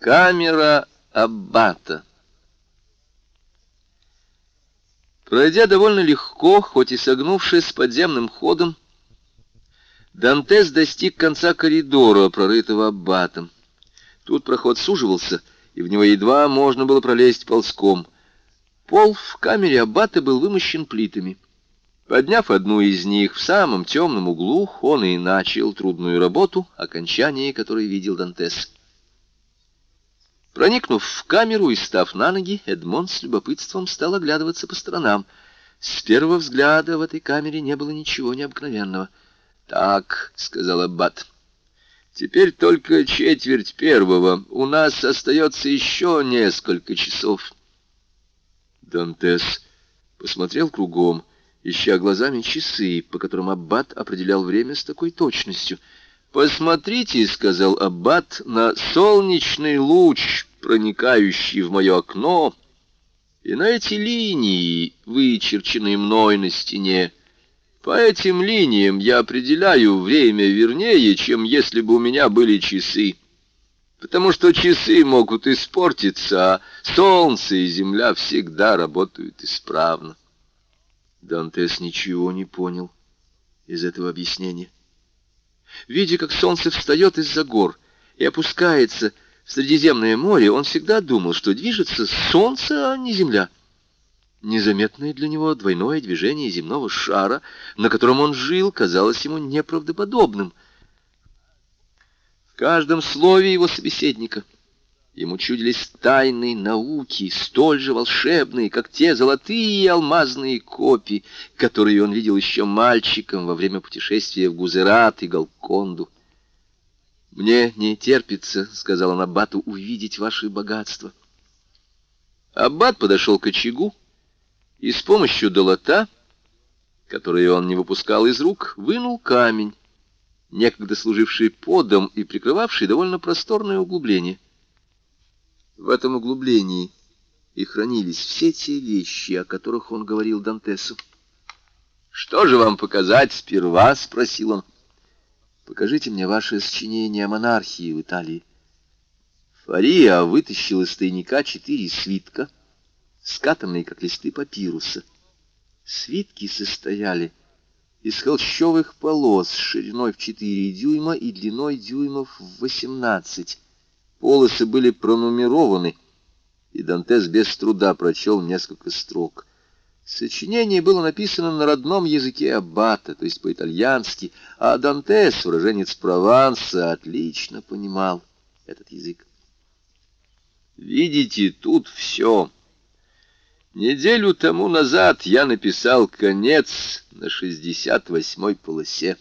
Камера Аббата Пройдя довольно легко, хоть и согнувшись подземным ходом, Дантес достиг конца коридора, прорытого Аббатом. Тут проход суживался, и в него едва можно было пролезть ползком. Пол в камере Аббата был вымощен плитами. Подняв одну из них в самом темном углу, он и начал трудную работу, окончание которой видел Дантес. Проникнув в камеру и став на ноги, Эдмонд с любопытством стал оглядываться по сторонам. С первого взгляда в этой камере не было ничего необыкновенного. «Так», — сказал Аббат, — «теперь только четверть первого. У нас остается еще несколько часов». Дантес посмотрел кругом, ища глазами часы, по которым Аббат определял время с такой точностью — «Посмотрите», — сказал Аббат, — «на солнечный луч, проникающий в мое окно, и на эти линии, вычерченные мной на стене. По этим линиям я определяю время вернее, чем если бы у меня были часы, потому что часы могут испортиться, а солнце и земля всегда работают исправно». Дантес ничего не понял из этого объяснения. Видя, как солнце встает из-за гор и опускается в Средиземное море, он всегда думал, что движется солнце, а не земля. Незаметное для него двойное движение земного шара, на котором он жил, казалось ему неправдоподобным. В каждом слове его собеседника — Ему чудились тайны науки, столь же волшебные, как те золотые и алмазные копии, которые он видел еще мальчиком во время путешествия в Гузерат и Галконду. «Мне не терпится», — сказал он Аббату, — «увидеть ваши богатства». Аббат подошел к очагу и с помощью долота, которую он не выпускал из рук, вынул камень, некогда служивший подом и прикрывавший довольно просторное углубление — в этом углублении и хранились все те вещи, о которых он говорил Дантесу. «Что же вам показать сперва?» — спросил он. «Покажите мне ваше сочинение о монархии в Италии». Фария вытащил из тайника четыре свитка, скатанные, как листы папируса. Свитки состояли из холщовых полос шириной в четыре дюйма и длиной дюймов в восемнадцать. Полосы были пронумерованы, и Дантес без труда прочел несколько строк. Сочинение было написано на родном языке аббата, то есть по-итальянски, а Дантес, уроженец Прованса, отлично понимал этот язык. «Видите, тут все. Неделю тому назад я написал конец на шестьдесят восьмой полосе.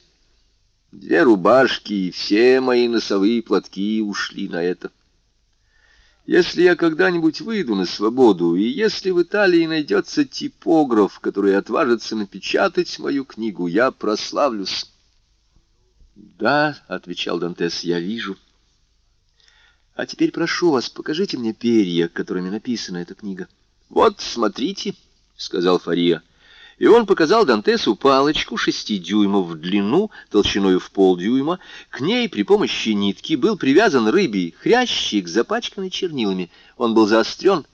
Две рубашки и все мои носовые платки ушли на это. Если я когда-нибудь выйду на свободу, и если в Италии найдется типограф, который отважится напечатать мою книгу, я прославлюсь. — Да, — отвечал Дантес, — я вижу. — А теперь прошу вас, покажите мне перья, которыми написана эта книга. — Вот, смотрите, — сказал Фария. И он показал Дантесу палочку шести дюймов в длину, толщиной в полдюйма. К ней при помощи нитки был привязан рыбий хрящик, запачканный чернилами. Он был заострен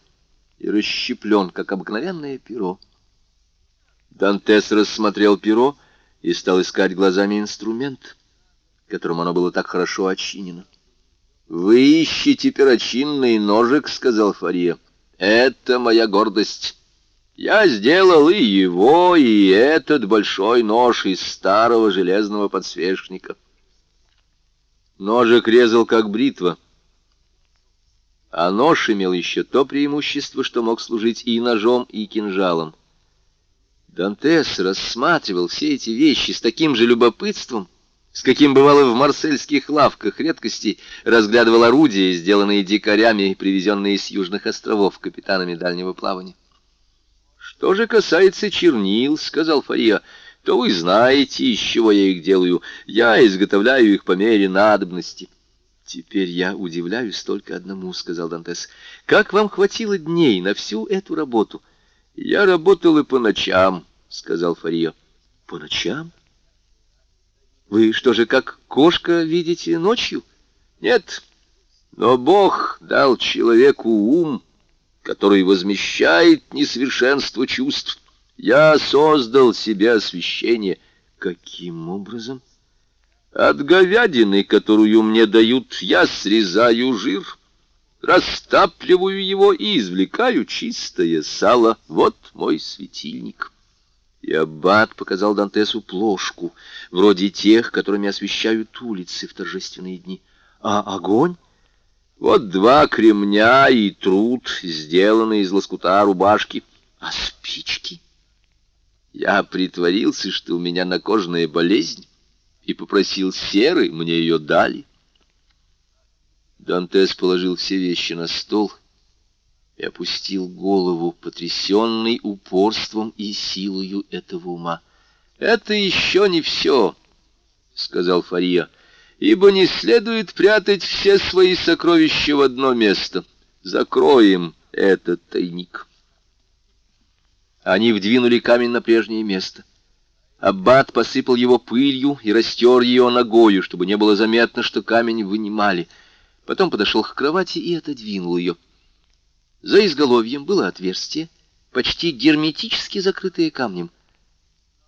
и расщеплен, как обыкновенное перо. Дантес рассмотрел перо и стал искать глазами инструмент, которым оно было так хорошо очинено. «Вы ищете перочинный ножик», — сказал Фария. «Это моя гордость». Я сделал и его, и этот большой нож из старого железного подсвечника. Ножик резал как бритва, а нож имел еще то преимущество, что мог служить и ножом, и кинжалом. Дантес рассматривал все эти вещи с таким же любопытством, с каким бывало в марсельских лавках редкостей, разглядывал орудия, сделанные дикарями, привезенные с южных островов капитанами дальнего плавания. Что же касается чернил, — сказал Фария, — то вы знаете, из чего я их делаю. Я изготовляю их по мере надобности. Теперь я удивляюсь только одному, — сказал Дантес. Как вам хватило дней на всю эту работу? Я работал и по ночам, — сказал Фария. По ночам? Вы что же, как кошка видите ночью? Нет, Но Бог дал человеку ум, который возмещает несовершенство чувств. Я создал себе освещение. Каким образом? От говядины, которую мне дают, я срезаю жир, растапливаю его и извлекаю чистое сало. Вот мой светильник. И аббат показал Дантесу плошку, вроде тех, которыми освещают улицы в торжественные дни. А огонь? Вот два кремня и труд, сделанный из лоскута рубашки. А спички? Я притворился, что у меня накожная болезнь, и попросил серы, мне ее дали. Дантес положил все вещи на стол и опустил голову, потрясенный упорством и силою этого ума. «Это еще не все», — сказал Фария ибо не следует прятать все свои сокровища в одно место. Закроем этот тайник. Они вдвинули камень на прежнее место. Аббат посыпал его пылью и растер ее ногою, чтобы не было заметно, что камень вынимали. Потом подошел к кровати и отодвинул ее. За изголовьем было отверстие, почти герметически закрытое камнем.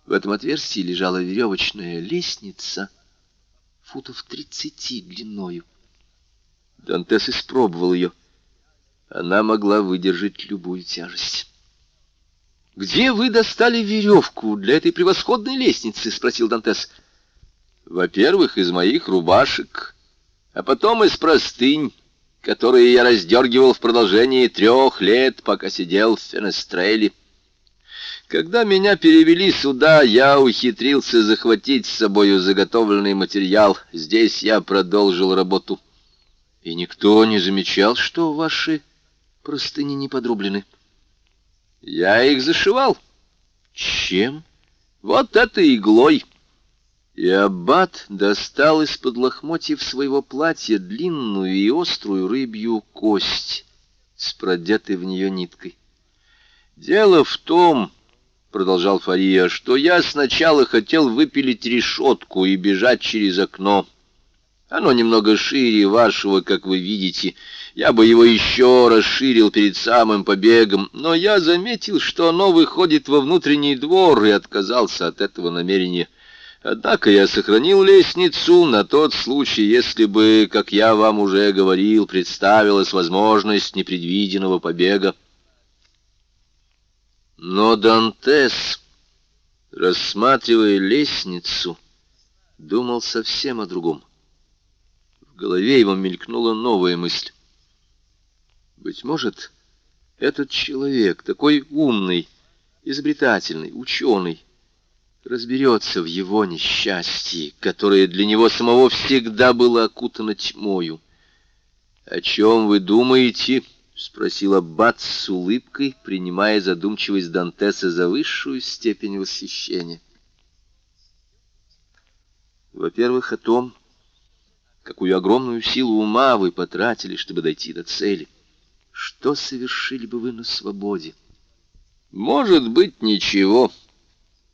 В этом отверстии лежала веревочная лестница — футов тридцати длиною. Дантес испробовал ее. Она могла выдержать любую тяжесть. «Где вы достали веревку для этой превосходной лестницы?» — спросил Дантес. «Во-первых, из моих рубашек, а потом из простынь, которые я раздергивал в продолжении трех лет, пока сидел в Фенестреле. Когда меня перевели сюда, я ухитрился захватить с собою заготовленный материал. Здесь я продолжил работу. И никто не замечал, что ваши простыни не подрублены. Я их зашивал. Чем? Вот этой иглой. И аббат достал из-под лохмотьев своего платья длинную и острую рыбью кость с в нее ниткой. Дело в том, — продолжал Фария, — что я сначала хотел выпилить решетку и бежать через окно. Оно немного шире вашего, как вы видите. Я бы его еще расширил перед самым побегом, но я заметил, что оно выходит во внутренний двор и отказался от этого намерения. Однако я сохранил лестницу на тот случай, если бы, как я вам уже говорил, представилась возможность непредвиденного побега. Но Дантес, рассматривая лестницу, думал совсем о другом. В голове его мелькнула новая мысль. Быть может, этот человек, такой умный, изобретательный, ученый, разберется в его несчастье, которое для него самого всегда было окутано тьмою. «О чем вы думаете?» — спросил Аббат с улыбкой, принимая задумчивость Дантеса за высшую степень восхищения. Во-первых, о том, какую огромную силу ума вы потратили, чтобы дойти до цели. Что совершили бы вы на свободе? Может быть, ничего.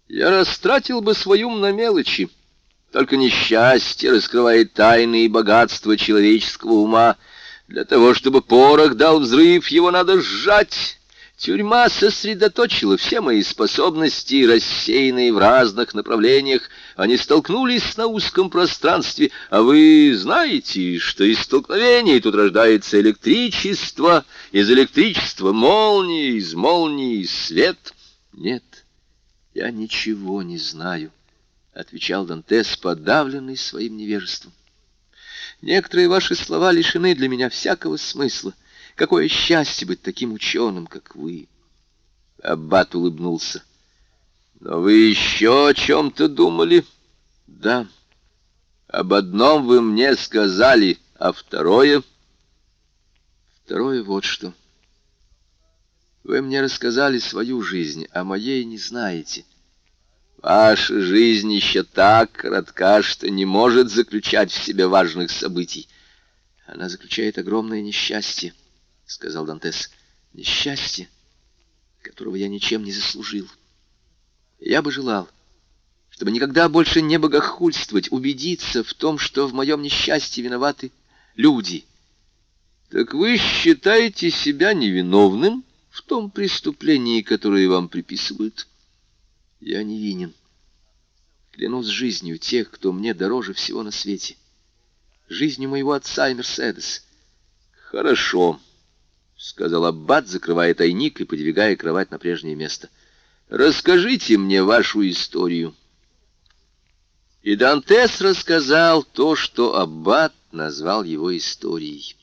Я растратил бы свою на мелочи. Только несчастье раскрывает тайны и богатства человеческого ума — для того, чтобы порох дал взрыв, его надо сжать. Тюрьма сосредоточила все мои способности, рассеянные в разных направлениях. Они столкнулись на узком пространстве, а вы знаете, что из столкновений тут рождается электричество, из электричества молния, из молнии свет. Нет, я ничего не знаю, — отвечал Дантес, подавленный своим невежеством. Некоторые ваши слова лишены для меня всякого смысла. Какое счастье быть таким ученым, как вы!» Аббат улыбнулся. «Но вы еще о чем-то думали?» «Да. Об одном вы мне сказали, а второе...» «Второе вот что. Вы мне рассказали свою жизнь, а моей не знаете». Ваша жизнь еще так коротка, что не может заключать в себе важных событий. Она заключает огромное несчастье, — сказал Дантес. Несчастье, которого я ничем не заслужил. Я бы желал, чтобы никогда больше не богохульствовать, убедиться в том, что в моем несчастье виноваты люди, Так вы считаете себя невиновным в том преступлении, которое вам приписывают? Я невинен. Клянусь жизнью тех, кто мне дороже всего на свете. Жизнью моего отца и Мерседес. Хорошо, — сказал Аббат, закрывая тайник и подвигая кровать на прежнее место. Расскажите мне вашу историю. И Дантес рассказал то, что Аббат назвал его историей.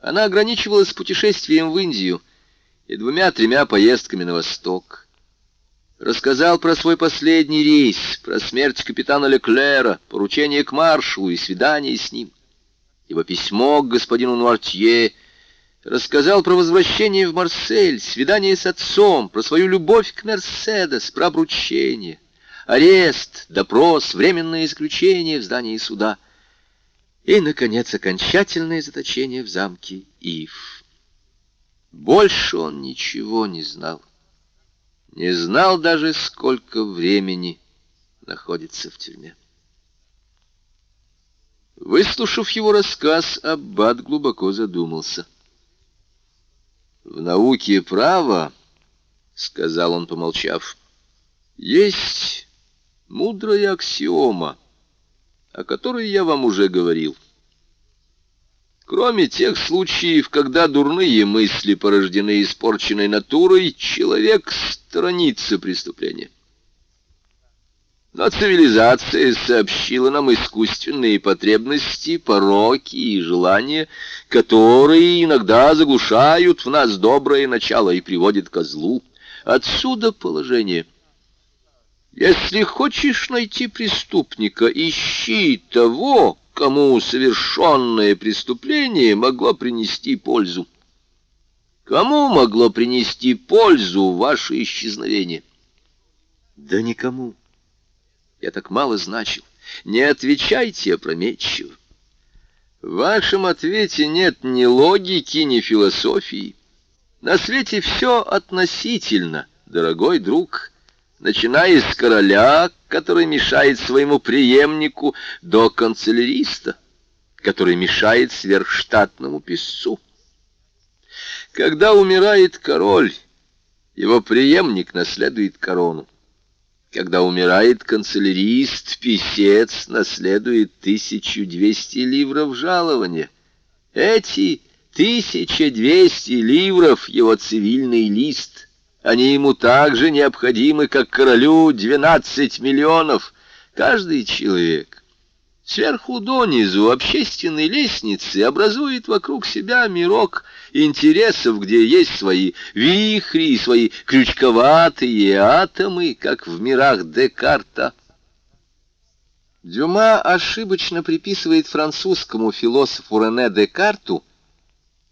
Она ограничивалась путешествием в Индию и двумя-тремя поездками на восток. Рассказал про свой последний рейс, про смерть капитана Леклера, поручение к маршалу и свидание с ним, его письмо к господину Нуартье, рассказал про возвращение в Марсель, свидание с отцом, про свою любовь к Мерседес, про обручение — арест, допрос, временное исключение в здании суда и, наконец, окончательное заточение в замке Ив. Больше он ничего не знал. Не знал даже, сколько времени находится в тюрьме. Выслушав его рассказ, Аббат глубоко задумался. «В науке права, — сказал он, помолчав, — есть мудрая аксиома, о которой я вам уже говорил. Кроме тех случаев, когда дурные мысли порождены испорченной натурой, человек сторонится преступления. Но цивилизация сообщила нам искусственные потребности, пороки и желания, которые иногда заглушают в нас доброе начало и приводят ко злу. Отсюда положение – если хочешь найти преступника, ищи того, кому совершенное преступление могло принести пользу. Кому могло принести пользу ваше исчезновение? Да никому. Я так мало значил. Не отвечайте опрометчиво. В вашем ответе нет ни логики, ни философии. На свете все относительно, дорогой друг начиная с короля, который мешает своему преемнику, до канцеляриста, который мешает сверхштатному писцу. Когда умирает король, его преемник наследует корону. Когда умирает канцелярист, писец наследует 1200 ливров жалования. Эти 1200 ливров — его цивильный лист — они ему так же необходимы, как королю 12 миллионов. Каждый человек сверху донизу общественной лестницы образует вокруг себя мирок интересов, где есть свои вихри и свои крючковатые атомы, как в мирах Декарта. Дюма ошибочно приписывает французскому философу Рене Декарту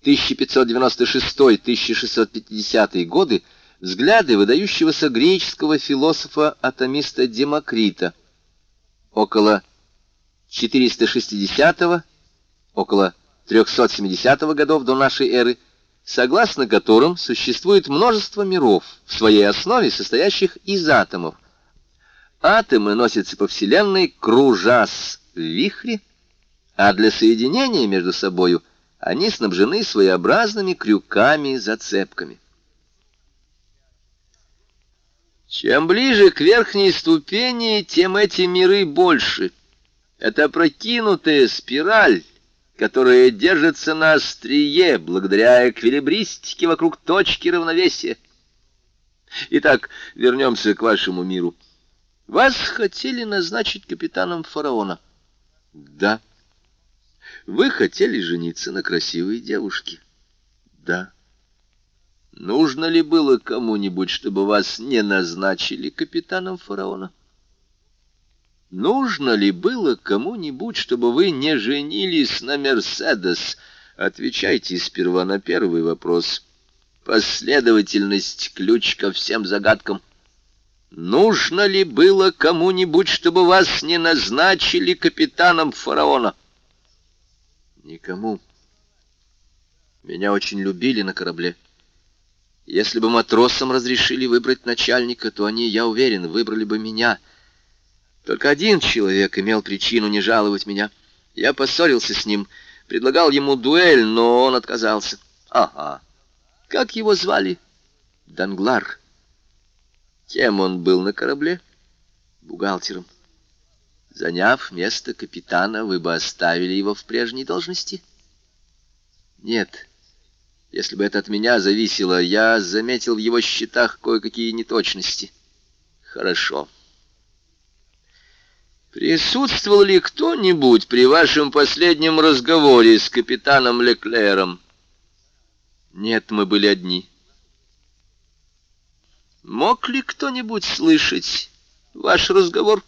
1596-1650 годы взгляды выдающегося греческого философа-атомиста Демокрита около 460 около 370 годов до нашей эры, согласно которым существует множество миров, в своей основе состоящих из атомов. Атомы носятся по Вселенной, кружась в вихре, а для соединения между собою они снабжены своеобразными крюками-зацепками. Чем ближе к верхней ступени, тем эти миры больше. Это прокинутая спираль, которая держится на острие, благодаря эквилибристике вокруг точки равновесия. Итак, вернемся к вашему миру. Вас хотели назначить капитаном фараона. Да. Вы хотели жениться на красивой девушке. Да. Нужно ли было кому-нибудь, чтобы вас не назначили капитаном фараона? Нужно ли было кому-нибудь, чтобы вы не женились на Мерседес? Отвечайте сперва на первый вопрос. Последовательность — ключ ко всем загадкам. Нужно ли было кому-нибудь, чтобы вас не назначили капитаном фараона? Никому. Меня очень любили на корабле. Если бы матросам разрешили выбрать начальника, то они, я уверен, выбрали бы меня. Только один человек имел причину не жаловать меня. Я поссорился с ним. Предлагал ему дуэль, но он отказался. Ага. Как его звали? Данглар. Кем он был на корабле? Бухгалтером. Заняв место капитана, вы бы оставили его в прежней должности? Нет. Если бы это от меня зависело, я заметил в его счетах кое-какие неточности. Хорошо. Присутствовал ли кто-нибудь при вашем последнем разговоре с капитаном Леклером? Нет, мы были одни. Мог ли кто-нибудь слышать ваш разговор?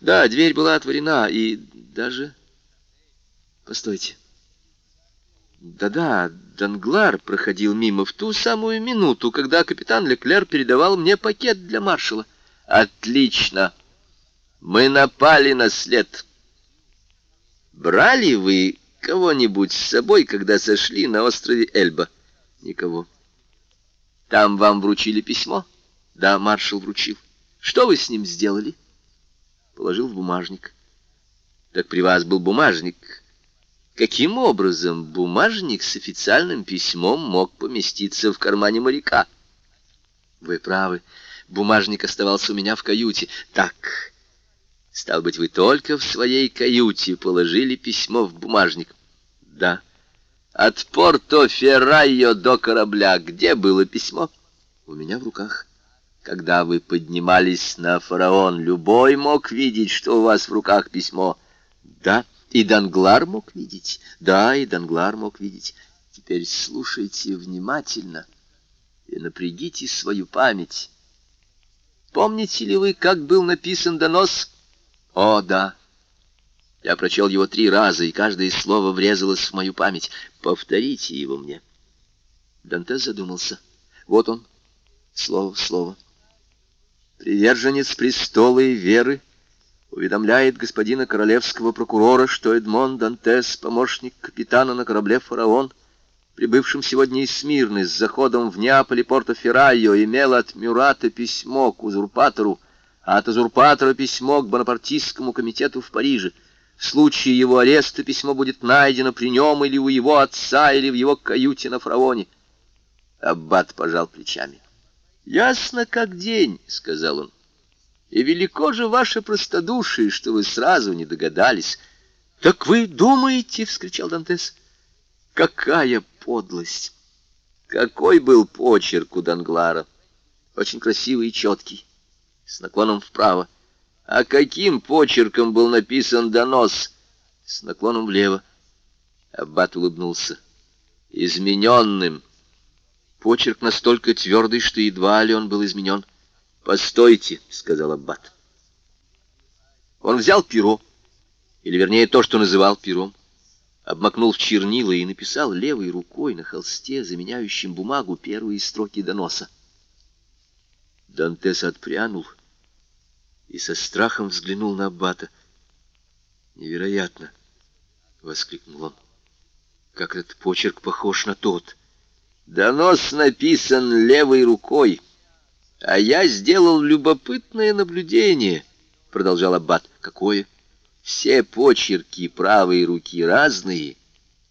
Да, дверь была отворена, и даже... Постойте. Да-да, Данглар проходил мимо в ту самую минуту, когда капитан Леклер передавал мне пакет для маршала. Отлично. Мы напали на след. Брали вы кого-нибудь с собой, когда сошли на острове Эльба? Никого. Там вам вручили письмо? Да, маршал вручил. Что вы с ним сделали? Положил в бумажник. Так при вас был бумажник. Каким образом бумажник с официальным письмом мог поместиться в кармане моряка? Вы правы. Бумажник оставался у меня в каюте. Так, стал быть, вы только в своей каюте положили письмо в бумажник. Да. От Порто-Феррайо до корабля. Где было письмо? У меня в руках. Когда вы поднимались на фараон, любой мог видеть, что у вас в руках письмо. Да, и Данглар мог видеть. Да, и Данглар мог видеть. Теперь слушайте внимательно и напрягите свою память. Помните ли вы, как был написан донос? О, да. Я прочел его три раза, и каждое слово врезалось в мою память. Повторите его мне. Дантес задумался. Вот он, слово в слово. Приверженец престола и веры уведомляет господина королевского прокурора, что Эдмон Дантес, помощник капитана на корабле «Фараон», прибывшим сегодня из Смирны с заходом в Неаполь и Порто-Феррайо, имел от Мюрата письмо к узурпатору, а от узурпатора письмо к Бонапартистскому комитету в Париже — в случае его ареста письмо будет найдено при нем или у его отца, или в его каюте на фараоне. Аббат пожал плечами. «Ясно как день», — сказал он. «И велико же ваше простодушие, что вы сразу не догадались». «Так вы думаете?» — вскричал Дантес. «Какая подлость!» Какой был почерк у Данглара! Очень красивый и четкий, с наклоном вправо. А каким почерком был написан донос? С наклоном влево. Аббат улыбнулся. Измененным. Почерк настолько твердый, что едва ли он был изменен. «Постойте», — сказал Аббат. Он взял перо, или вернее то, что называл пером, обмакнул в чернила и написал левой рукой на холсте, заменяющем бумагу, первые строки доноса. Дантес отпрянул — и со страхом взглянул на Аббата. «Невероятно!» — воскликнул он. «Как этот почерк похож на тот!» «Донос написан левой рукой, а я сделал любопытное наблюдение», — продолжал Аббат. «Какое?» «Все почерки правой руки разные,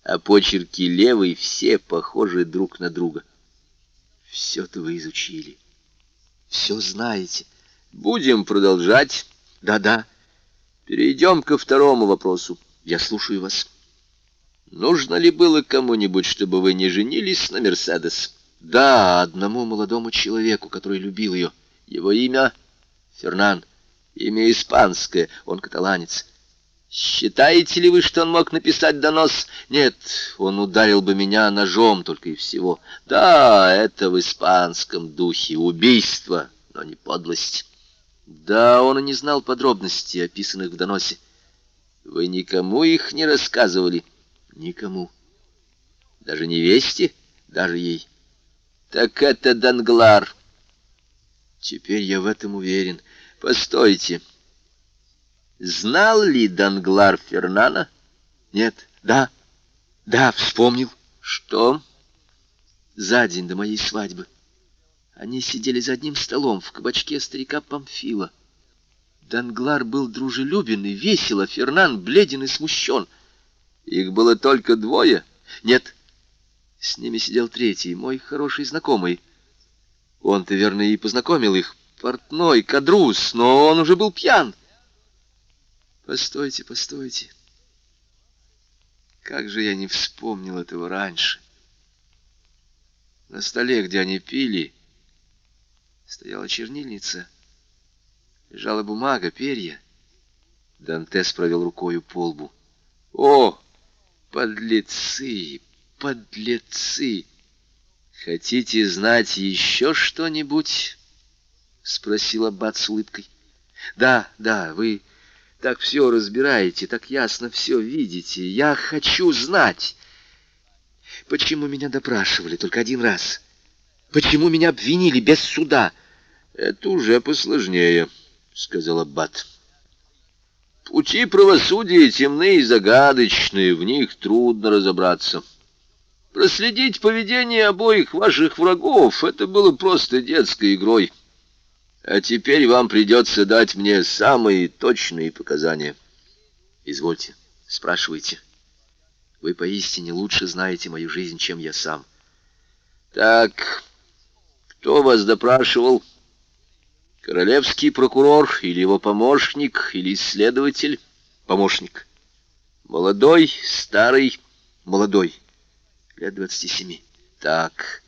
а почерки левой все похожи друг на друга». «Все-то вы изучили, все знаете». Будем продолжать. Да-да. Перейдем ко второму вопросу. Я слушаю вас. Нужно ли было кому-нибудь, чтобы вы не женились на Мерседес? Да, одному молодому человеку, который любил ее. Его имя Фернан. Имя испанское, он каталанец. Считаете ли вы, что он мог написать донос? Нет, он ударил бы меня ножом только и всего. Да, это в испанском духе убийство, но не подлость. Да, он и не знал подробностей, описанных в доносе. Вы никому их не рассказывали? Никому. Даже невесте? Даже ей. Так это Данглар. Теперь я в этом уверен. Постойте. Знал ли Данглар Фернана? Нет. Да. Да, вспомнил. Что? За день до моей свадьбы. Они сидели за одним столом в кабачке старика Памфила. Данглар был дружелюбен и весел, а Фернан бледен и смущен. Их было только двое. Нет, с ними сидел третий, мой хороший знакомый. Он-то, верно, и познакомил их. Портной, кадрус, но он уже был пьян. Постойте, постойте. Как же я не вспомнил этого раньше. На столе, где они пили, стояла чернильница. Лежала бумага, перья. Дантес провел рукою по лбу. О, подлецы, подлецы! Хотите знать еще что-нибудь? Спросила Бат с улыбкой. Да, да, вы так все разбираете, так ясно все видите. Я хочу знать, почему меня допрашивали только один раз. Почему меня обвинили без суда? Это уже посложнее, сказала Бат. Пути правосудия темны и загадочны, в них трудно разобраться. Проследить поведение обоих ваших врагов — это было просто детской игрой. А теперь вам придется дать мне самые точные показания. Извольте, спрашивайте. Вы поистине лучше знаете мою жизнь, чем я сам. Так, кто вас допрашивал? Королевский прокурор или его помощник, или следователь? Помощник. Молодой, старый, молодой. Лет двадцати семи. Так,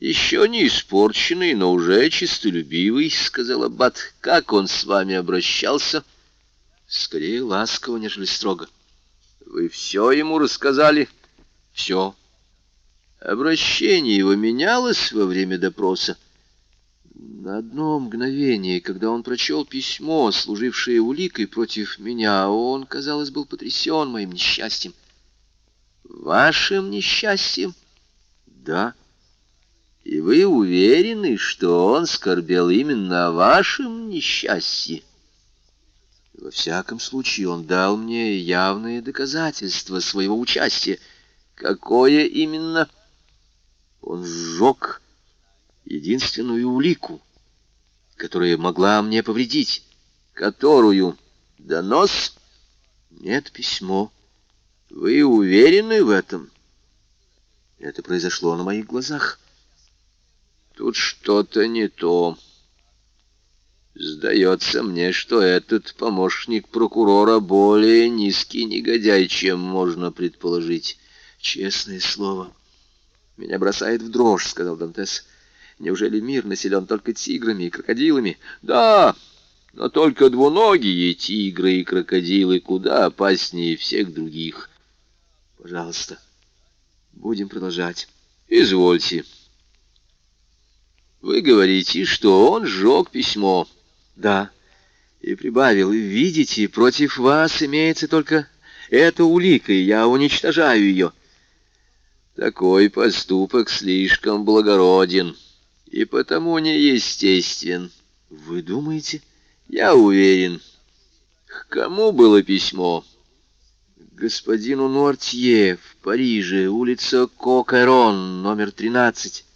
«Еще не испорченный, но уже чистолюбивый», — сказал Аббат. «Как он с вами обращался?» «Скорее ласково, нежели строго». «Вы все ему рассказали?» «Все». Обращение его менялось во время допроса. На одно мгновение, когда он прочел письмо, служившее уликой против меня, он, казалось, был потрясен моим несчастьем. «Вашим несчастьем?» «Да». И вы уверены, что он скорбел именно о вашем несчастье? Во всяком случае, он дал мне явные доказательства своего участия. Какое именно? Он сжег единственную улику, которая могла мне повредить. Которую? Донос? Нет, письмо. Вы уверены в этом? Это произошло на моих глазах. Тут что-то не то. Сдается мне, что этот помощник прокурора более низкий негодяй, чем можно предположить. Честное слово. Меня бросает в дрожь, сказал Дантес. Неужели мир населен только тиграми и крокодилами? Да, но только двуногие тигры и крокодилы куда опаснее всех других. Пожалуйста, будем продолжать. Извольте. Вы говорите, что он сжег письмо. Да. И прибавил, видите, против вас имеется только эта улика, и я уничтожаю ее. Такой поступок слишком благороден и потому неестествен. Вы думаете? Я уверен. К кому было письмо? Господину Нуартье в Париже, улица Кокерон, номер тринадцать.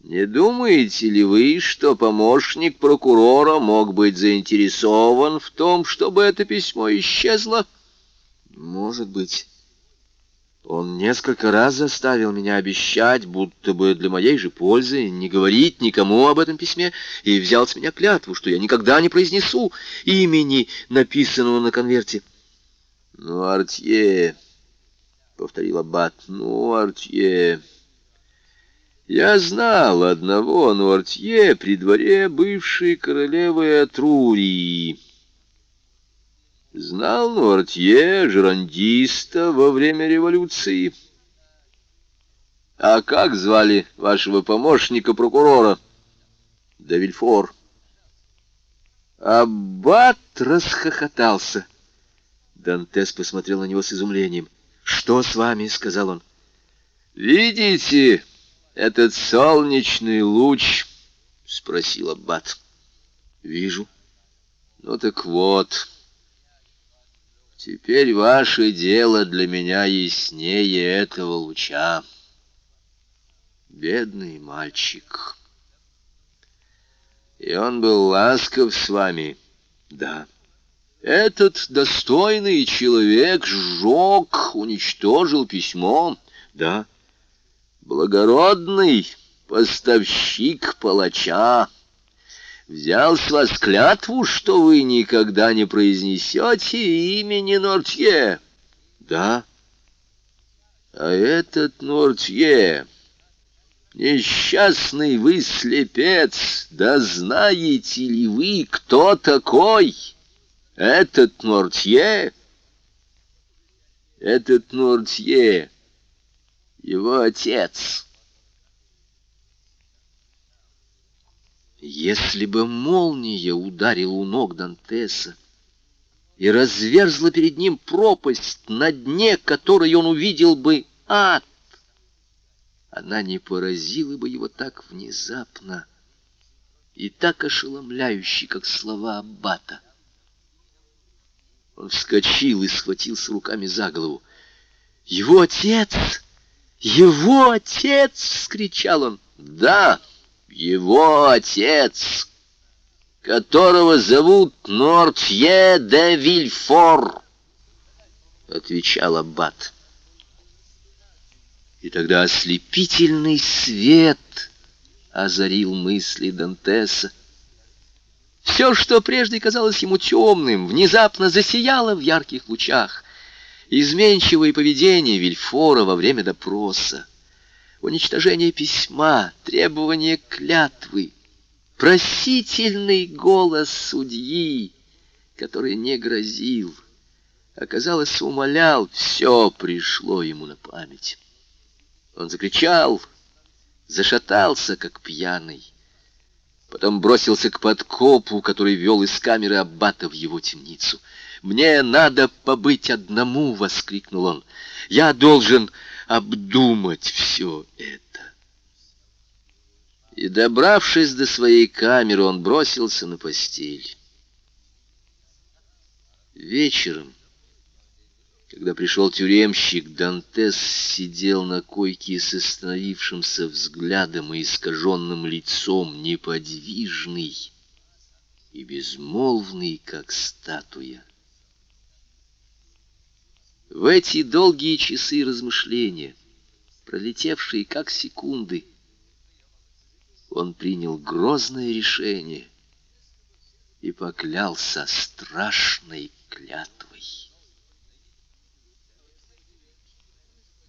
Не думаете ли вы, что помощник прокурора мог быть заинтересован в том, чтобы это письмо исчезло? Может быть. Он несколько раз заставил меня обещать, будто бы для моей же пользы, не говорить никому об этом письме, и взял с меня клятву, что я никогда не произнесу имени, написанного на конверте. «Ну, Артье», — повторил Аббат, — «ну, Артье». Я знал одного Нуартье при дворе бывшей королевы Атрурии. Знал Нуартье, жерандиста, во время революции. А как звали вашего помощника-прокурора? Давильфор. Аббат расхохотался. Дантес посмотрел на него с изумлением. «Что с вами?» — сказал он. «Видите...» «Этот солнечный луч?» — спросил Аббат. «Вижу. Ну так вот. Теперь ваше дело для меня яснее этого луча. Бедный мальчик. И он был ласков с вами. Да, Этот достойный человек сжег, уничтожил письмо. Да, благородный поставщик палача взял с вас клятву, что вы никогда не произнесете имени Нортье. Да, а этот Нортье... Несчастный вы слепец, да знаете ли вы, кто такой этот Нортье? Этот Нортье, его отец. Если бы молния ударила у ног Дантеса и разверзла перед ним пропасть, на дне которой он увидел бы ад, она не поразила бы его так внезапно и так ошеломляюще, как слова Аббата. Он вскочил и схватился руками за голову. «Его отец! Его отец!» — вскричал он. «Да, его отец, которого зовут Нортье де Вильфор!» — отвечал Аббат. И тогда ослепительный свет озарил мысли Дантеса. Все, что прежде казалось ему темным, внезапно засияло в ярких лучах. Изменчивое поведение Вильфора во время допроса, уничтожение письма, требование клятвы, просительный голос судьи, который не грозил, оказалось, умолял, все пришло ему на память. Он закричал, зашатался, как пьяный. Потом бросился к подкопу, который вел из камеры Аббата в его темницу. «Мне надо побыть одному!» — воскликнул он. «Я должен обдумать все это!» И, добравшись до своей камеры, он бросился на постель. Вечером когда пришел тюремщик, Дантес сидел на койке с остановившимся взглядом и искаженным лицом, неподвижный и безмолвный, как статуя. В эти долгие часы размышления, пролетевшие как секунды, он принял грозное решение и поклялся страшной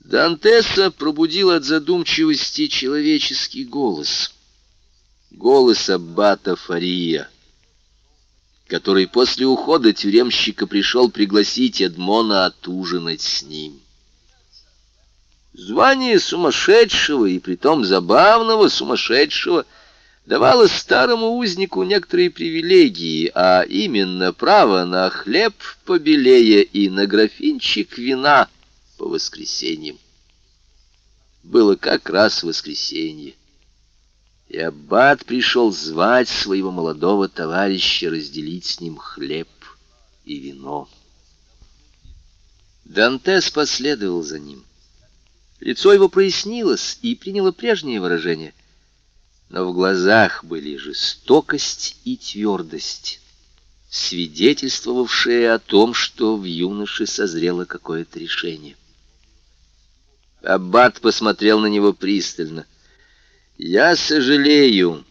Дантеса пробудил от задумчивости человеческий голос. Голос аббата Фария, который после ухода тюремщика пришел пригласить Эдмона отужинать с ним. Звание сумасшедшего, и притом забавного сумасшедшего, давало старому узнику некоторые привилегии, а именно право на хлеб побелее и на графинчик вина — по воскресеньям. Было как раз воскресенье, и аббат пришел звать своего молодого товарища разделить с ним хлеб и вино. Дантес последовал за ним. Лицо его прояснилось и приняло прежнее выражение, но в глазах были жестокость и твердость свидетельствовавшие о том, что в юноше созрело какое-то решение. Аббат посмотрел на него пристально. «Я сожалею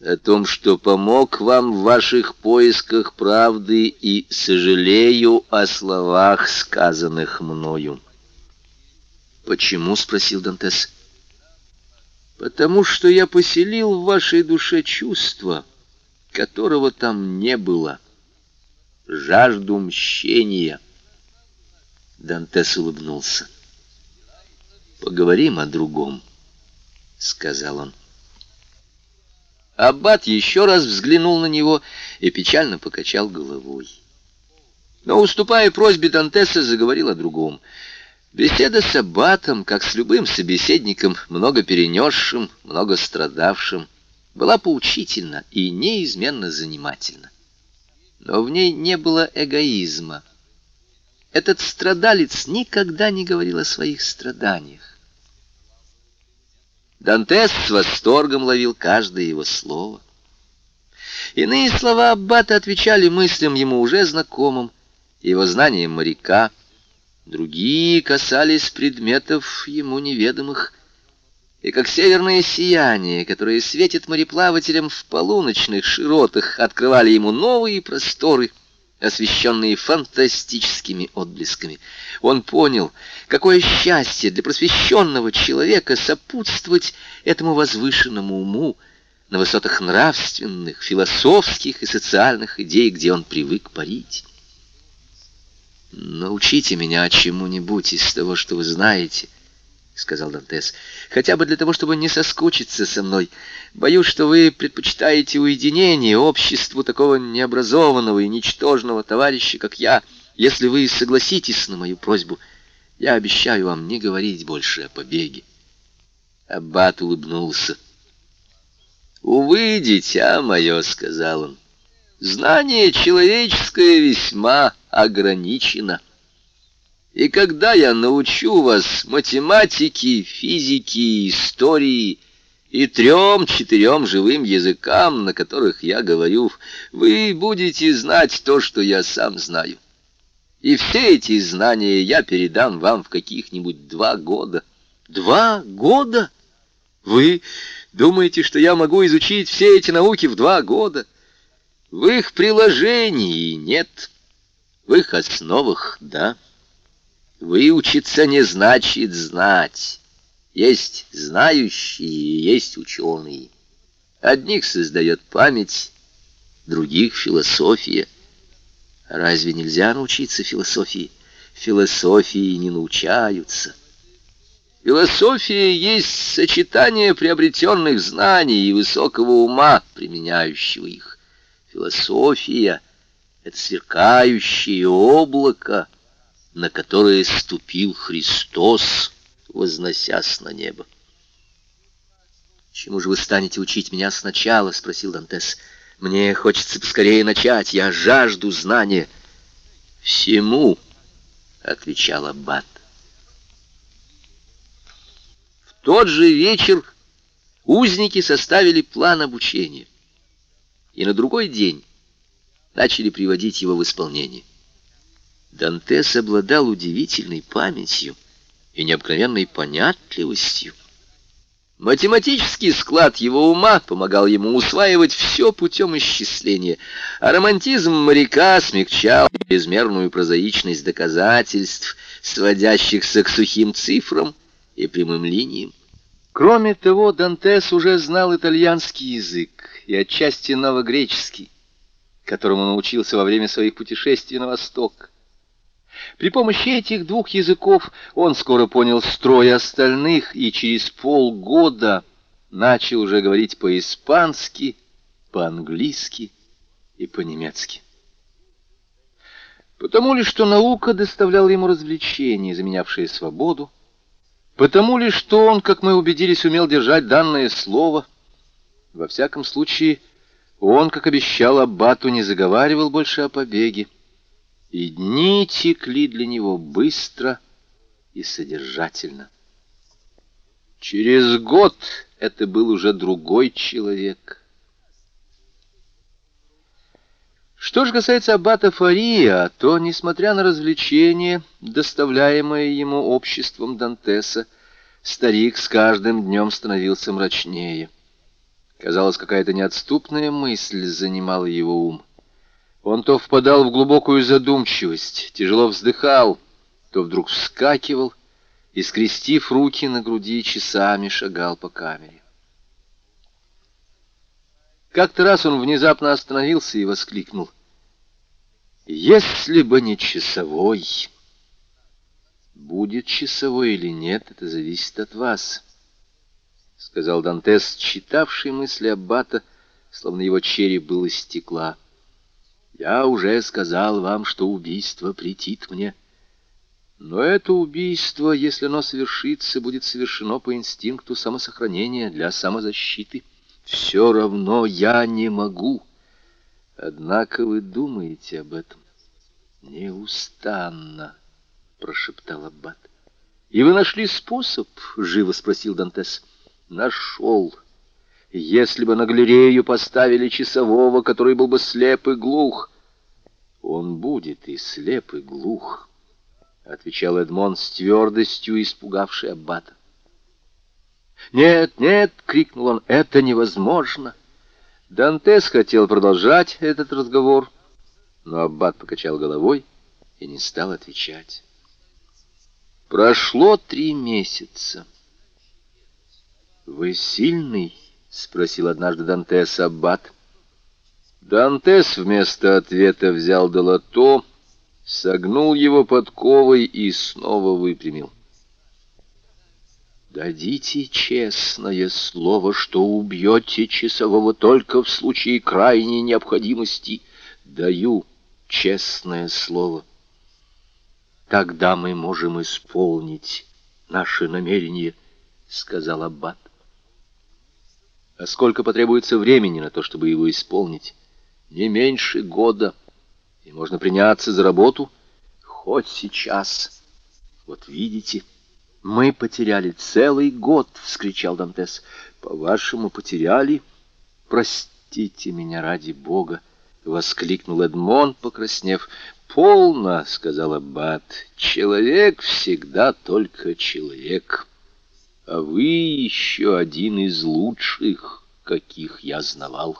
о том, что помог вам в ваших поисках правды и сожалею о словах, сказанных мною». «Почему?» — спросил Дантес. «Потому что я поселил в вашей душе чувство, которого там не было, жажду мщения». Дантес улыбнулся. «Поговорим о другом», — сказал он. Аббат еще раз взглянул на него и печально покачал головой. Но, уступая просьбе Дантеса, заговорил о другом. Беседа с Аббатом, как с любым собеседником, много перенесшим, много страдавшим, была поучительна и неизменно занимательна. Но в ней не было эгоизма. Этот страдалец никогда не говорил о своих страданиях. Дантес с восторгом ловил каждое его слово. Иные слова Аббата отвечали мыслям ему уже знакомым, его знанием моряка. Другие касались предметов ему неведомых, и как северное сияние, которое светит мореплавателям в полуночных широтах, открывали ему новые просторы, освещенные фантастическими отблесками. Он понял, какое счастье для просвещенного человека сопутствовать этому возвышенному уму на высотах нравственных, философских и социальных идей, где он привык парить. «Научите меня чему-нибудь из того, что вы знаете», — сказал Дантес, — «хотя бы для того, чтобы не соскучиться со мной. Боюсь, что вы предпочитаете уединение обществу такого необразованного и ничтожного товарища, как я. Если вы согласитесь на мою просьбу, я обещаю вам не говорить больше о побеге». Аббат улыбнулся. «Увы, дитя мое», — сказал он, — «знание человеческое весьма ограничено. И когда я научу вас математике, физике, истории и трем-четырем живым языкам, на которых я говорю, вы будете знать то, что я сам знаю. И все эти знания я передам вам в каких-нибудь два года. Два года? Вы думаете, что я могу изучить все эти науки в два года? В их приложении нет, в их основах — да. Выучиться не значит знать. Есть знающие, есть ученые. Одних создает память, других — философия. Разве нельзя научиться философии? Философии не научаются. Философия есть сочетание приобретенных знаний и высокого ума, применяющего их. Философия — это сверкающее облако, на которое ступил Христос, возносясь на небо. «Чему же вы станете учить меня сначала?» — спросил Дантес. «Мне хочется поскорее начать, я жажду знания». «Всему», — отвечал Аббат. В тот же вечер узники составили план обучения, и на другой день начали приводить его в исполнение. Дантес обладал удивительной памятью и необыкновенной понятливостью. Математический склад его ума помогал ему усваивать все путем исчисления, а романтизм моряка смягчал безмерную прозаичность доказательств, сводящихся к сухим цифрам и прямым линиям. Кроме того, Дантес уже знал итальянский язык и отчасти новогреческий, которому научился во время своих путешествий на восток. При помощи этих двух языков он скоро понял строй остальных и через полгода начал уже говорить по-испански, по-английски и по-немецки. Потому ли, что наука доставляла ему развлечения, заменявшие свободу, потому ли, что он, как мы убедились, умел держать данное слово, во всяком случае, он, как обещал Аббату, не заговаривал больше о побеге, и дни текли для него быстро и содержательно. Через год это был уже другой человек. Что же касается аббата Фария, то, несмотря на развлечения, доставляемое ему обществом Дантеса, старик с каждым днем становился мрачнее. Казалось, какая-то неотступная мысль занимала его ум. Он то впадал в глубокую задумчивость, тяжело вздыхал, то вдруг вскакивал и, скрестив руки на груди, часами шагал по камере. Как-то раз он внезапно остановился и воскликнул. «Если бы не часовой...» «Будет часовой или нет, это зависит от вас», — сказал Дантес, читавший мысли Аббата, словно его череп был из стекла. Я уже сказал вам, что убийство претит мне. Но это убийство, если оно совершится, будет совершено по инстинкту самосохранения для самозащиты. Все равно я не могу. Однако вы думаете об этом неустанно, прошептал Аббат. И вы нашли способ? Живо спросил Дантес. Нашел. если бы на галерею поставили часового, который был бы слеп и глух. Он будет и слеп, и глух, — отвечал Эдмон с твердостью, испугавший аббата. «Нет, нет!» — крикнул он. «Это невозможно!» Дантес хотел продолжать этот разговор, но аббат покачал головой и не стал отвечать. Прошло три месяца. «Вы сильный?» — спросил однажды Дантес Аббат. Дантес вместо ответа взял долото, согнул его подковой и снова выпрямил. «Дадите честное слово, что убьете часового только в случае крайней необходимости. Даю честное слово. Тогда мы можем исполнить наши намерения», — сказал Аббат. А сколько потребуется времени на то, чтобы его исполнить? Не меньше года. И можно приняться за работу хоть сейчас. Вот видите, мы потеряли целый год, — вскричал Дантес. По-вашему, потеряли? Простите меня ради Бога, — воскликнул Эдмон, покраснев. «Полно», — сказал Аббат, — «человек всегда только человек» а вы еще один из лучших, каких я знавал.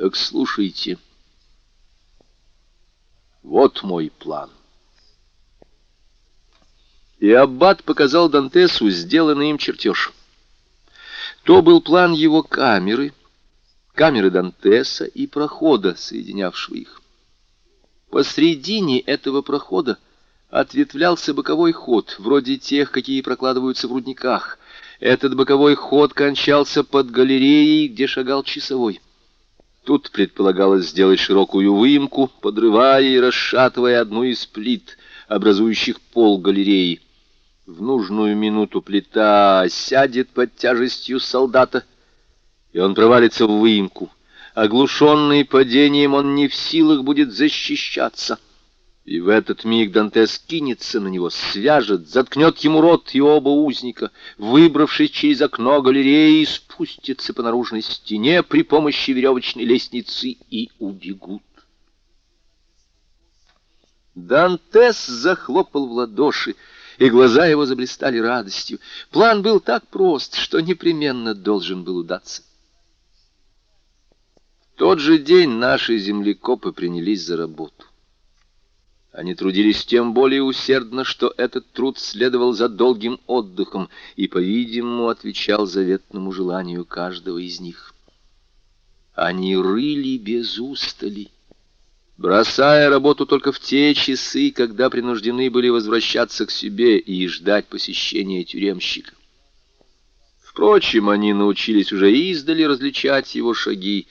Так слушайте. Вот мой план. И Аббат показал Дантесу сделанный им чертеж. То был план его камеры, камеры Дантеса и прохода, соединявшего их. Посредине этого прохода ответвлялся боковой ход, вроде тех, какие прокладываются в рудниках. Этот боковой ход кончался под галереей, где шагал часовой. Тут предполагалось сделать широкую выемку, подрывая и расшатывая одну из плит, образующих пол галереи. В нужную минуту плита сядет под тяжестью солдата, и он провалится в выемку. Оглушенный падением, он не в силах будет защищаться — и в этот миг Дантес кинется на него, свяжет, заткнет ему рот и оба узника, выбравшись через окно галереи, спустится по наружной стене при помощи веревочной лестницы и убегут. Дантес захлопал в ладоши, и глаза его заблистали радостью. План был так прост, что непременно должен был удаться. В тот же день наши землекопы принялись за работу. Они трудились тем более усердно, что этот труд следовал за долгим отдыхом и, по-видимому, отвечал заветному желанию каждого из них. Они рыли без устали, бросая работу только в те часы, когда принуждены были возвращаться к себе и ждать посещения тюремщика. Впрочем, они научились уже издали различать его шаги,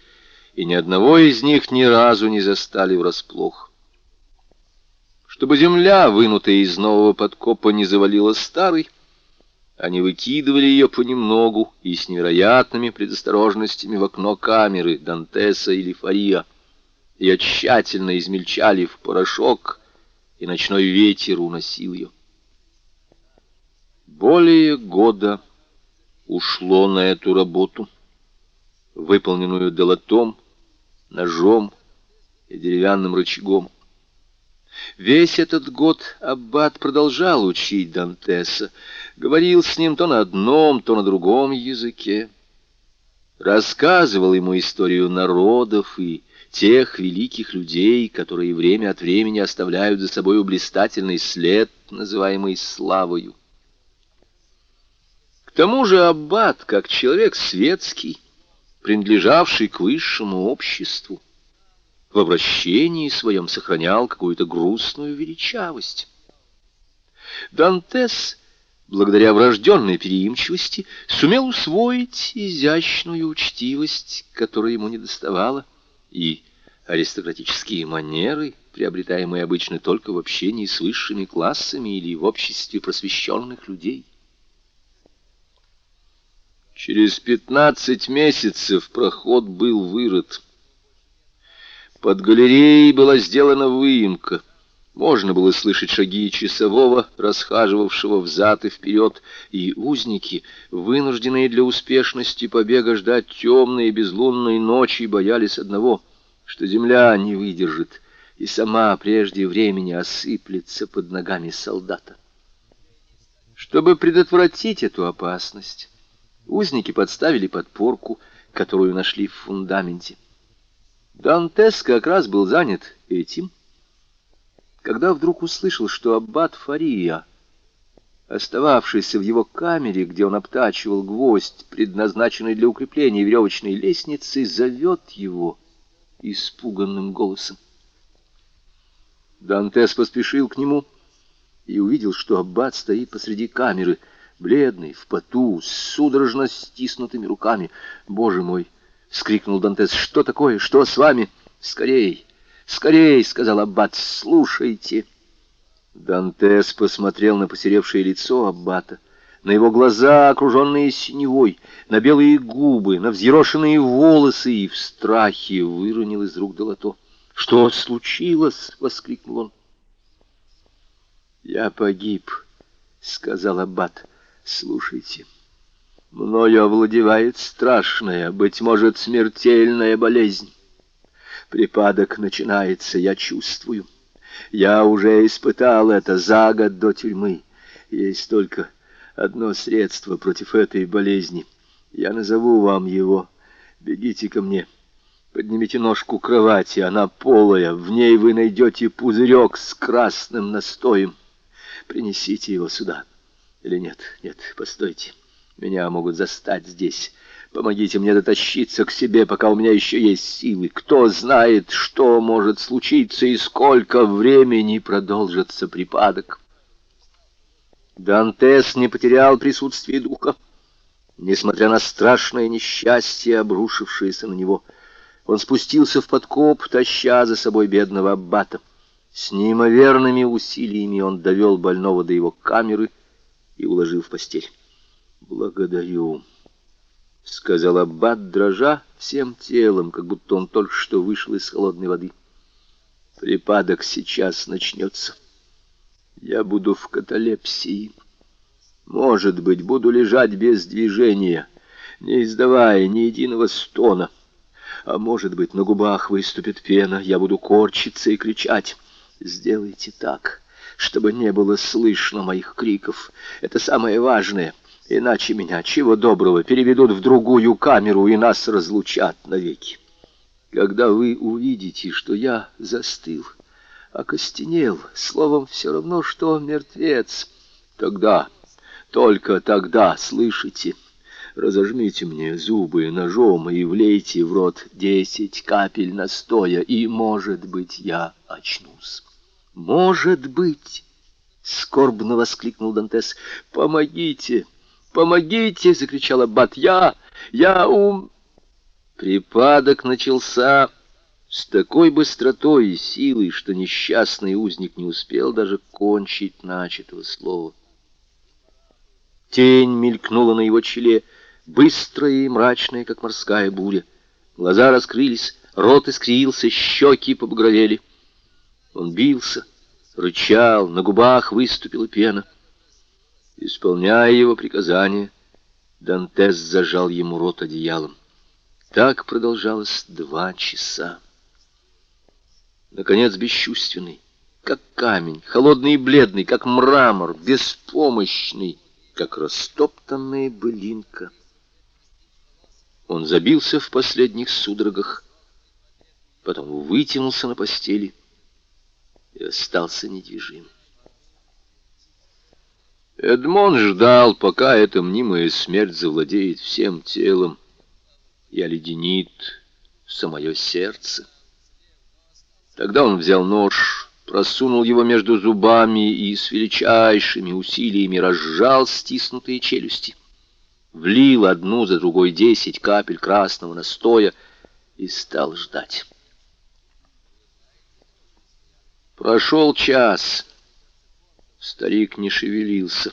и ни одного из них ни разу не застали врасплох чтобы земля, вынутая из нового подкопа, не завалила старый. Они выкидывали ее понемногу и с невероятными предосторожностями в окно камеры Дантеса или Фария. Ее тщательно измельчали в порошок, и ночной ветер уносил ее. Более года ушло на эту работу, выполненную долотом, ножом и деревянным рычагом. Весь этот год Аббат продолжал учить Дантеса, говорил с ним то на одном, то на другом языке, рассказывал ему историю народов и тех великих людей, которые время от времени оставляют за собой блистательный след, называемый славою. К тому же Аббат, как человек светский, принадлежавший к высшему обществу, в обращении своем сохранял какую-то грустную величавость. Дантес, благодаря врожденной переимчивости, сумел усвоить изящную учтивость, которая ему недоставала, и аристократические манеры, приобретаемые обычно только в общении с высшими классами или в обществе просвещенных людей. Через пятнадцать месяцев проход был вырыт. Под галереей была сделана выемка. Можно было слышать шаги часового, расхаживавшего взад и вперед, и узники, вынужденные для успешности побега ждать темной и безлунной ночи, боялись одного, что земля не выдержит и сама прежде времени осыплется под ногами солдата. Чтобы предотвратить эту опасность, узники подставили подпорку, которую нашли в фундаменте. Дантес как раз был занят этим, когда вдруг услышал, что аббат Фария, остававшийся в его камере, где он обтачивал гвоздь, предназначенный для укрепления веревочной лестницы, зовет его испуганным голосом. Дантес поспешил к нему и увидел, что аббат стоит посреди камеры, бледный, в поту, с судорожно стиснутыми руками. «Боже мой!» — вскрикнул Дантес. «Что такое? Что с вами? Скорей!» «Скорей!» — сказал Аббат. «Слушайте!» Дантес посмотрел на посеревшее лицо Аббата, на его глаза, окруженные синевой, на белые губы, на взъерошенные волосы, и в страхе выронил из рук долото. «Что случилось?» — воскликнул он. «Я погиб», — сказал Аббат. «Слушайте, мною овладевает страшная, быть может, смертельная болезнь. Припадок начинается, я чувствую. Я уже испытал это за год до тюрьмы. Есть только одно средство против этой болезни. Я назову вам его. Бегите ко мне. Поднимите ножку кровати, она полая. В ней вы найдете пузырек с красным настоем. Принесите его сюда. Или нет, нет, постойте. Меня могут застать здесь. Помогите мне дотащиться к себе, пока у меня еще есть силы. Кто знает, что может случиться и сколько времени продолжится припадок. Дантес не потерял присутствие духа, несмотря на страшное несчастье, обрушившееся на него. Он спустился в подкоп, таща за собой бедного аббата. С неимоверными усилиями он довел больного до его камеры и уложил в постель. «Благодарю», — сказал Аббат, дрожа всем телом, как будто он только что вышел из холодной воды. «Припадок сейчас начнется. Я буду в каталепсии. Может быть, буду лежать без движения, не издавая ни единого стона. А может быть, на губах выступит пена, я буду корчиться и кричать. Сделайте так, чтобы не было слышно моих криков. Это самое важное». Иначе меня, чего доброго, переведут в другую камеру и нас разлучат навеки. Когда вы увидите, что я застыл, окостенел, словом, все равно, что мертвец, тогда, только тогда, слышите, разожмите мне зубы ножом и влейте в рот десять капель настоя, и, может быть, я очнусь. Может быть, — скорбно воскликнул Дантес, — помогите! — «Помогите!» — закричал Аббат. «Я! Я ум...» Припадок начался с такой быстротой и силой, что несчастный узник не успел даже кончить начатого слова. Тень мелькнула на его челе, быстрая и мрачная, как морская буря. Глаза раскрылись, рот искривился, щеки побагровели. Он бился, рычал, на губах выступила пена — Исполняя его приказание, Дантес зажал ему рот одеялом. Так продолжалось два часа. Наконец, бесчувственный, как камень, холодный и бледный, как мрамор, беспомощный, как растоптанная былинка. Он забился в последних судорогах, потом вытянулся на постели и остался недвижим. Эдмон ждал, пока эта мнимая смерть завладеет всем телом и оледенит самое сердце. Тогда он взял нож, просунул его между зубами и с величайшими усилиями разжал стиснутые челюсти, влил одну за другой десять капель красного настоя и стал ждать. Прошел час. Старик не шевелился.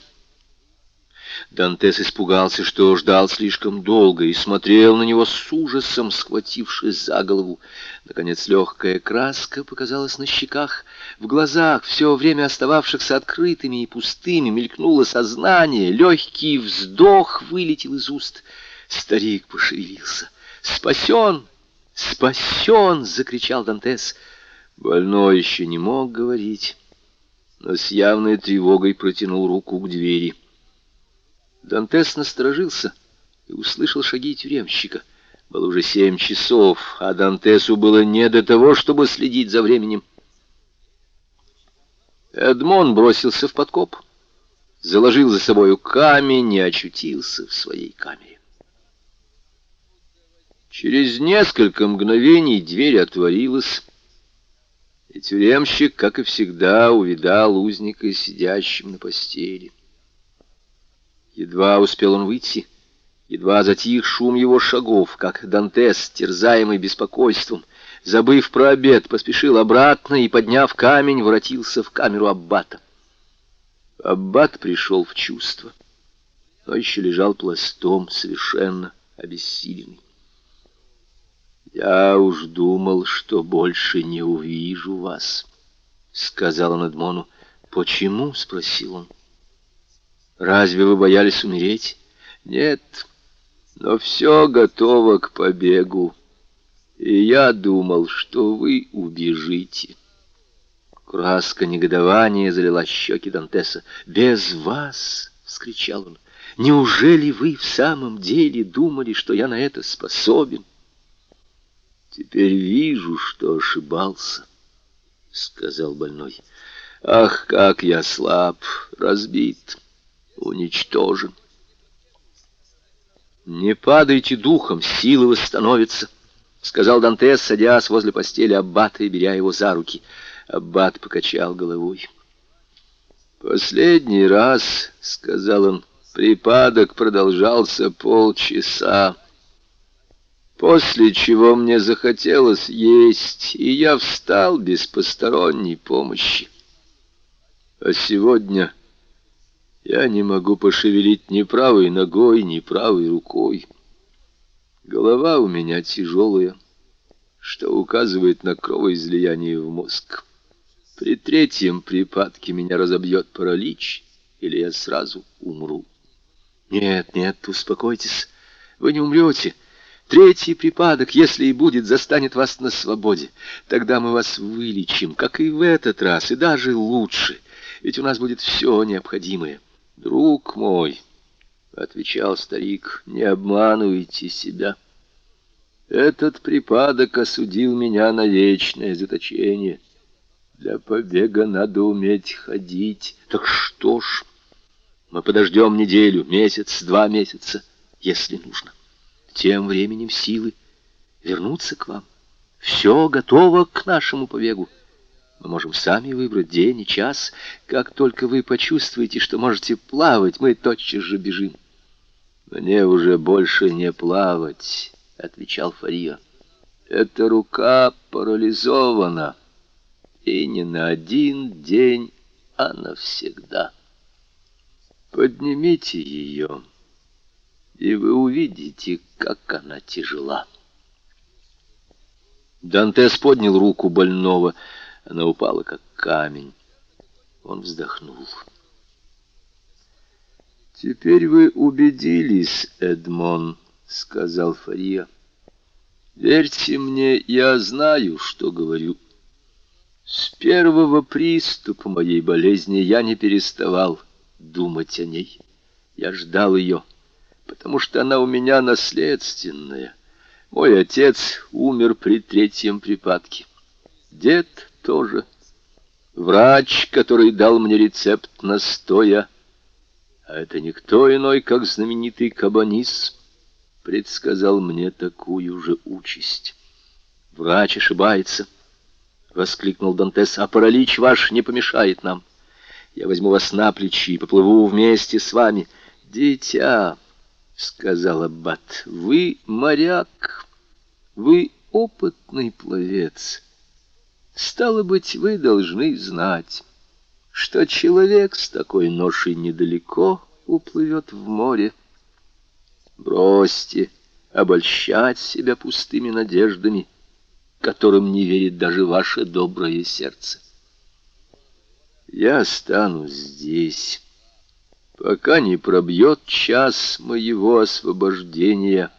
Дантес испугался, что ждал слишком долго, и смотрел на него с ужасом, схватившись за голову. Наконец легкая краска показалась на щеках, в глазах, все время остававшихся открытыми и пустыми, мелькнуло сознание, легкий вздох вылетел из уст. Старик пошевелился. «Спасен! Спасен!» — закричал Дантес. Больной еще не мог говорить, но с явной тревогой протянул руку к двери. Дантес насторожился и услышал шаги тюремщика. Было уже семь часов, а Дантесу было не до того, чтобы следить за временем. Эдмон бросился в подкоп, заложил за собою камень и очутился в своей камере. Через несколько мгновений дверь отворилась, и тюремщик, как и всегда, увидал узника, сидящим на постели. Едва успел он выйти, едва затих шум его шагов, как Дантес, терзаемый беспокойством, забыв про обед, поспешил обратно и, подняв камень, воротился в камеру Аббата. Аббат пришел в чувство, но еще лежал пластом, совершенно обессиленный. «Я уж думал, что больше не увижу вас», — сказал он Эдмону. «Почему?» — спросил он. Разве вы боялись умереть? Нет, но все готово к побегу. И я думал, что вы убежите. Краска негодования залила щеки Дантеса. «Без вас!» — вскричал он. «Неужели вы в самом деле думали, что я на это способен?» «Теперь вижу, что ошибался», — сказал больной. «Ах, как я слаб, разбит!» уничтожен. «Не падайте духом, силы восстановятся», — сказал Дантес, садясь возле постели Аббата и беря его за руки. Аббат покачал головой. «Последний раз», — сказал он, — «припадок продолжался полчаса, после чего мне захотелось есть, и я встал без посторонней помощи. А сегодня...» Я не могу пошевелить ни правой ногой, ни правой рукой. Голова у меня тяжелая, что указывает на кровоизлияние в мозг. При третьем припадке меня разобьет паралич, или я сразу умру. Нет, нет, успокойтесь, вы не умрете. Третий припадок, если и будет, застанет вас на свободе. Тогда мы вас вылечим, как и в этот раз, и даже лучше, ведь у нас будет все необходимое. «Друг мой», — отвечал старик, — «не обманывайте себя. Этот припадок осудил меня на вечное заточение. Для побега надо уметь ходить. Так что ж, мы подождем неделю, месяц, два месяца, если нужно. Тем временем силы вернутся к вам. Все готово к нашему побегу. Мы можем сами выбрать день и час. Как только вы почувствуете, что можете плавать, мы тотчас же бежим. Мне уже больше не плавать, — отвечал Фария. Эта рука парализована, и не на один день, а навсегда. Поднимите ее, и вы увидите, как она тяжела. Дантес поднял руку больного, — она упала, как камень. Он вздохнул. «Теперь вы убедились, Эдмон», — сказал Фария. «Верьте мне, я знаю, что говорю. С первого приступа моей болезни я не переставал думать о ней. Я ждал ее, потому что она у меня наследственная. Мой отец умер при третьем припадке. Дед тоже. Врач, который дал мне рецепт настоя, а это никто иной, как знаменитый Кабанис, предсказал мне такую же участь. Врач ошибается, — воскликнул Дантес, — а паралич ваш не помешает нам. Я возьму вас на плечи и поплыву вместе с вами. Дитя, — сказал Аббат, — вы моряк, вы опытный пловец. Стало быть, вы должны знать, что человек с такой ношей недалеко уплывет в море. Бросьте обольщать себя пустыми надеждами, которым не верит даже ваше доброе сердце. Я останусь здесь, пока не пробьет час моего освобождения,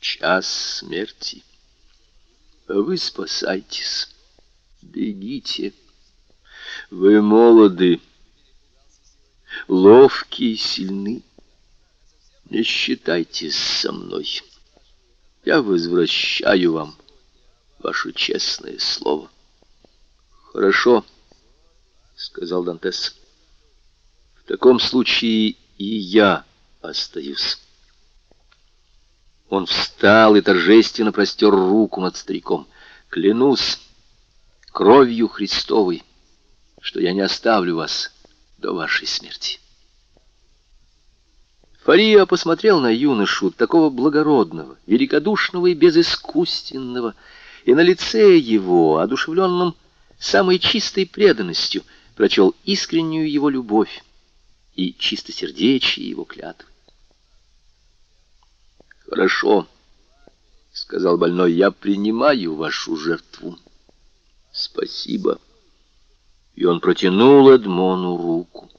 час смерти. Вы спасайтесь, бегите. Вы молоды, ловкие и сильны. Не считайтесь со мной. Я возвращаю вам ваше честное слово. Хорошо, сказал Дантес. В таком случае и я остаюсь. Он встал и торжественно простер руку над стариком. Клянусь кровью Христовой, что я не оставлю вас до вашей смерти. Фария посмотрел на юношу, такого благородного, великодушного и безыскусственного, и на лице его, одушевленном самой чистой преданностью, прочел искреннюю его любовь и чистосердечие его клятвы. «Хорошо», — сказал больной, — «я принимаю вашу жертву. Спасибо». И он протянул Эдмону руку.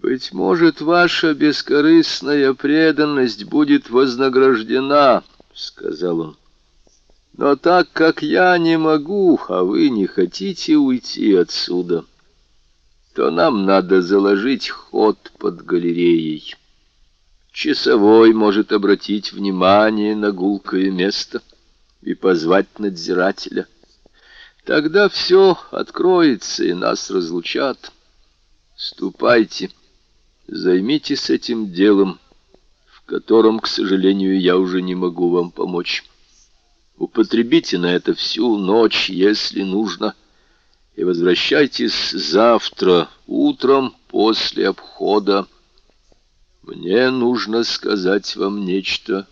Быть может, ваша бескорыстная преданность будет вознаграждена, сказал он. Но так как я не могу, а вы не хотите уйти отсюда, то нам надо заложить ход под галереей. Часовой может обратить внимание на гулкое место и позвать надзирателя. Тогда все откроется, и нас разлучат. Ступайте. Займитесь этим делом, в котором, к сожалению, я уже не могу вам помочь. Употребите на это всю ночь, если нужно, и возвращайтесь завтра утром после обхода. Мне нужно сказать вам нечто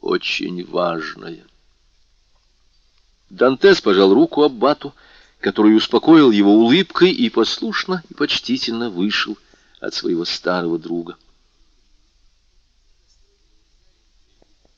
очень важное. Дантес пожал руку Аббату, который успокоил его улыбкой и послушно и почтительно вышел от своего старого друга.